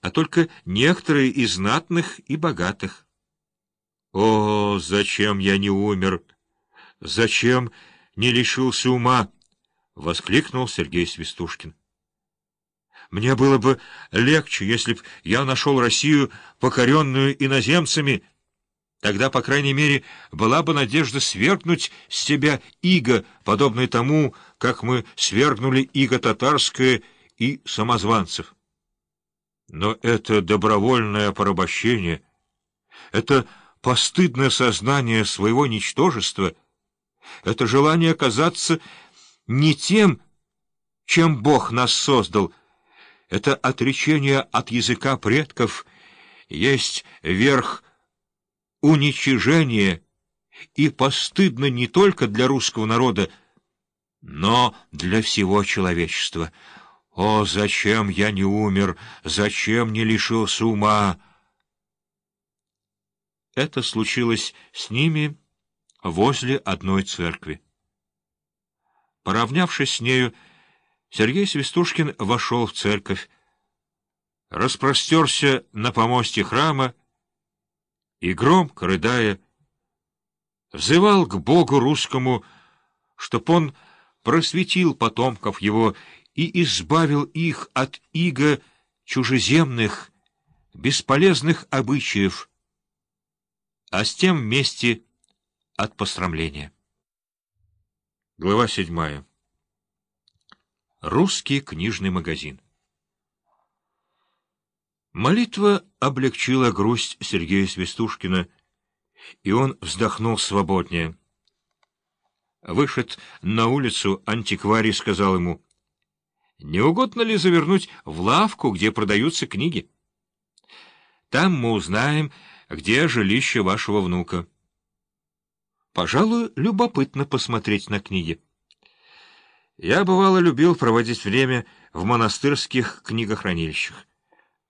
а только некоторые из знатных и богатых. О, зачем я не умер? Зачем не лишился ума? — воскликнул Сергей Свистушкин. Мне было бы легче, если б я нашел Россию, покоренную иноземцами. Тогда, по крайней мере, была бы надежда свергнуть с себя иго, подобное тому, как мы свергнули иго татарское и самозванцев. Но это добровольное порабощение, это постыдное сознание своего ничтожества, это желание оказаться не тем, чем Бог нас создал, это отречение от языка предков есть верх уничижения и постыдно не только для русского народа, но для всего человечества. О, зачем я не умер, зачем не лишился ума? Это случилось с ними возле одной церкви. Поравнявшись с нею, Сергей Свистушкин вошел в церковь, распростерся на помосте храма и, громко рыдая, взывал к Богу русскому, чтоб он просветил потомков его и избавил их от иго чужеземных, бесполезных обычаев, а с тем вместе от посрамления. Глава седьмая. Русский книжный магазин. Молитва облегчила грусть Сергея Свистушкина, и он вздохнул свободнее. Вышед на улицу, антикварий сказал ему, «Не угодно ли завернуть в лавку, где продаются книги? Там мы узнаем, где жилище вашего внука». Пожалуй, любопытно посмотреть на книги. Я, бывало, любил проводить время в монастырских книгохранилищах.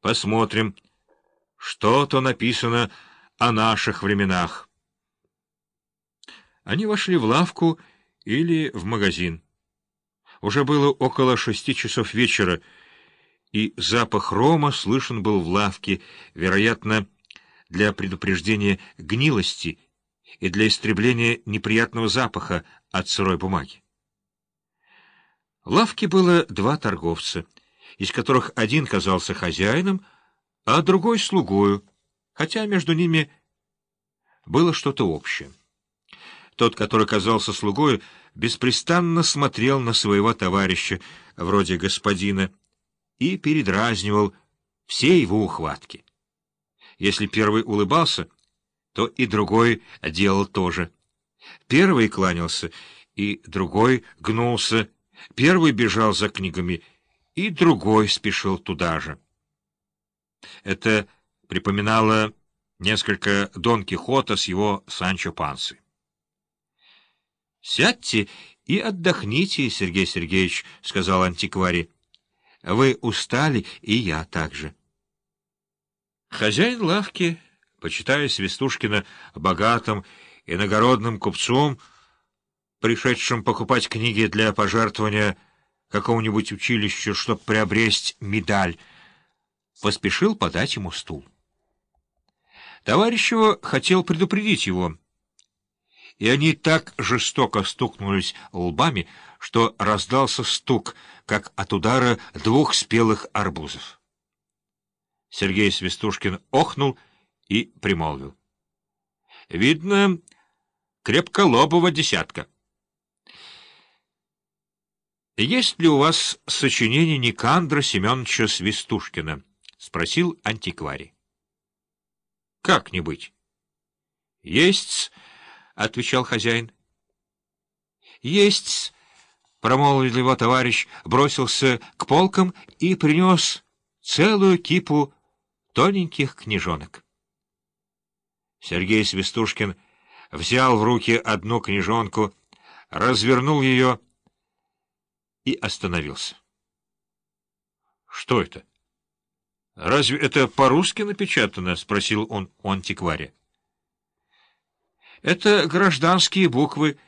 Посмотрим, что-то написано о наших временах. Они вошли в лавку или в магазин. Уже было около шести часов вечера, и запах рома слышен был в лавке, вероятно, для предупреждения гнилости и для истребления неприятного запаха от сырой бумаги. В лавке было два торговца — из которых один казался хозяином, а другой — слугою, хотя между ними было что-то общее. Тот, который казался слугою, беспрестанно смотрел на своего товарища, вроде господина, и передразнивал все его ухватки. Если первый улыбался, то и другой делал то же. Первый кланялся, и другой гнулся, первый бежал за книгами — и другой спешил туда же. Это припоминало несколько Дон Кихота с его Санчо Пансы. — Сядьте и отдохните, Сергей Сергеевич, — сказал антикварий. — Вы устали, и я также. Хозяин лавки, почитая Свистушкина богатым и нагородным купцом, пришедшим покупать книги для пожертвования какому-нибудь училищу, чтобы приобрести медаль, поспешил подать ему стул. Товарищ его хотел предупредить его, и они так жестоко стукнулись лбами, что раздался стук, как от удара двух спелых арбузов. Сергей Свистушкин охнул и примолвил. — Видно, крепколобого десятка. «Есть ли у вас сочинение Никандра Семеновича Свистушкина?» — спросил антикварий. «Как не быть?» «Есть-с», — отвечал хозяин. «Есть-с», — промолвил его товарищ, бросился к полкам и принес целую кипу тоненьких книжонок. Сергей Свистушкин взял в руки одну книжонку, развернул ее и остановился. — Что это? — Разве это по-русски напечатано? — спросил он у антиквария. — Это гражданские буквы,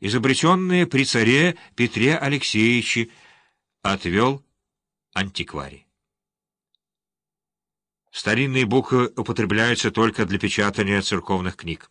изобретенные при царе Петре Алексеевиче, — отвел антикварий. Старинные буквы употребляются только для печатания церковных книг.